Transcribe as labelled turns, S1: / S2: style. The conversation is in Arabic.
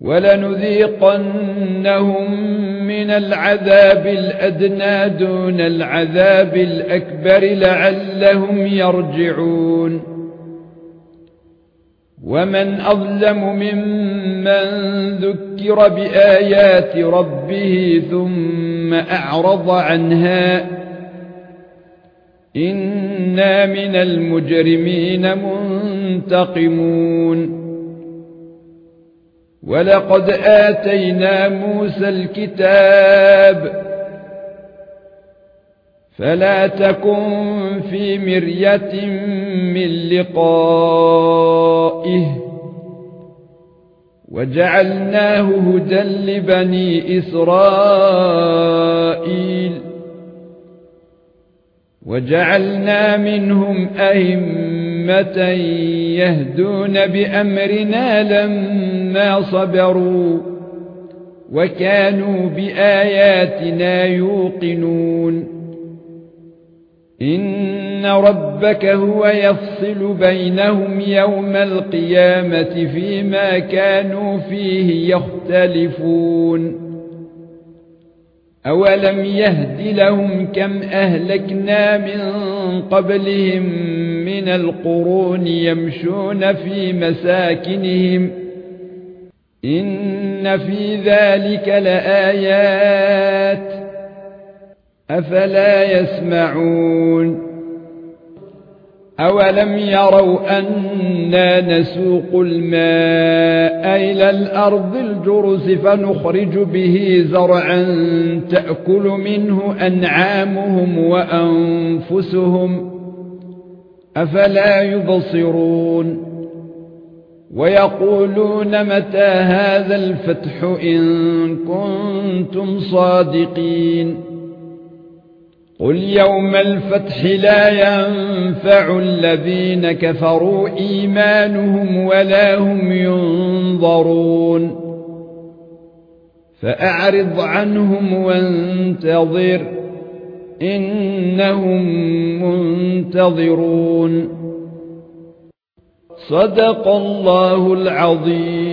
S1: ولنذيقنهم من العذاب الأدنى دون العذاب الأكبر لعلهم يرجعون. ومن أظلم ممن ذكر بآيات ربه ثم أعرض عنها إنا من المجرمين منتقمون. ولقد آتينا موسى الكتاب فلا تكن في مرية من لقائه وجعلناه هدى لبني إسرائيل وجعلنا منهم أئمة يهدون بأمرنا لما صبروا وكانوا بآياتنا يوقنون. إن ربك هو يفصل بينهم يوم القيامة فيما كانوا فيه يختلفون. أولم يهد لهم كم أهلكنا من قبلهم من القرون يمشون في مساكنهم. إن في ذلك لآيات. أفلا يسمعون. أولم يروا اننا نسوق الماء إلى الأرض الجرز فنخرج به زرعا تأكل منه أنعامهم وأنفسهم. أفلا يبصرون ويقولون متى هذا الفتح إن كنتم صادقين قل يوم الفتح لا ينفع الذين كفروا إيمانهم ولا هم ينظرون فأعرض عنهم وانتظر إنهم منتظرون. صدق الله العظيم.